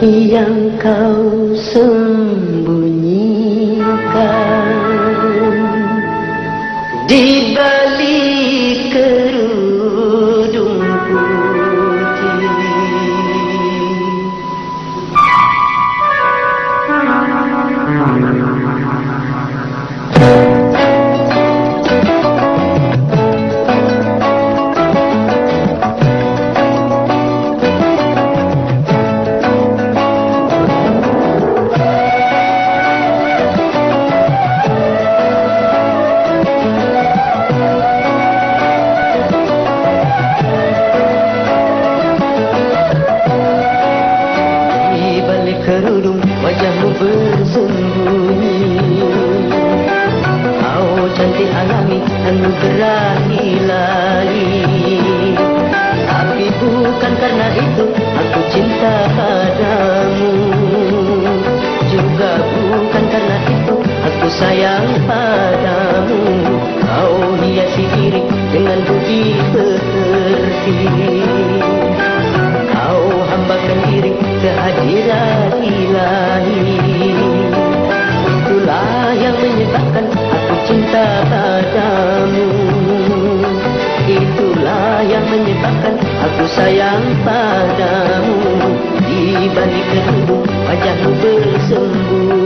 yang kau sembunyikan di balik wajahmu bersembunyi. Kau cantik alami anugerah ilahi Tapi bukan karena itu aku cinta padamu. Juga bukan karena itu aku sayang padamu. Kau hiasi diri dengan budi pekerti Kau hambakan diri kehadiran ilahi Itulah yang menyebabkan aku cinta padamu. Itulah yang menyebabkan aku sayang padamu. Di balik kerudung wajahmu bersembunyi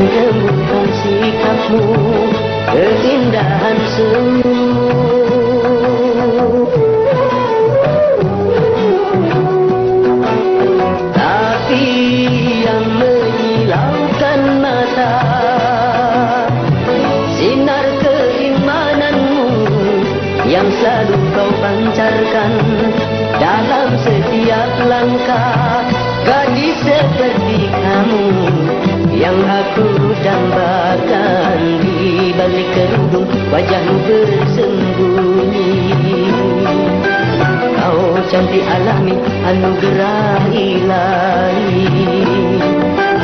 Kelembutan sikapmu Keindahan senyummu Tapi yang menyilaukan mata Sinar keimananmu Yang selalu kau pancarkan Dalam setiap langkah Gadis seperti kamu Wajahmu bersembunyi. Kau cantik alami anugerah ilahi.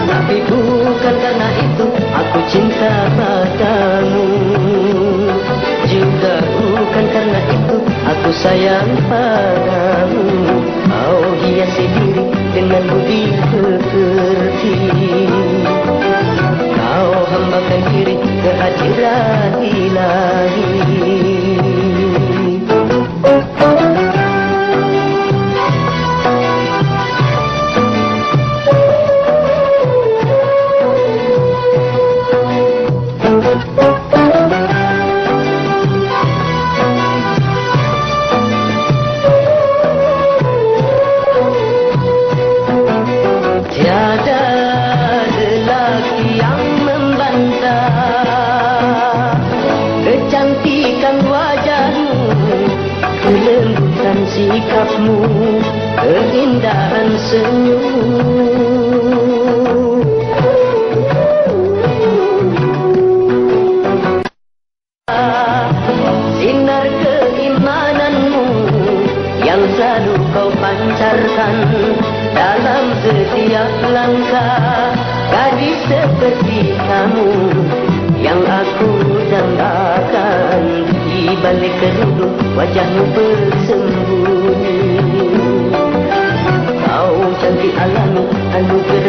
Tapi bukan karena itu aku cinta padamu. Juga bukan karena itu aku sayang padamu. Kau hiasi diri dengan budi pekerti Kau hambakan diri kehadiran Kelembutan sikapmu Keindahan senyummu Sinar keimananmu Yang selalu kau pancarkan Dalam setiap langkah Gadis seperti kamu Yang aku dambakan. Di balik kerudung Wajahmu bersembunyi. Kau cantik alami Anugerah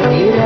That is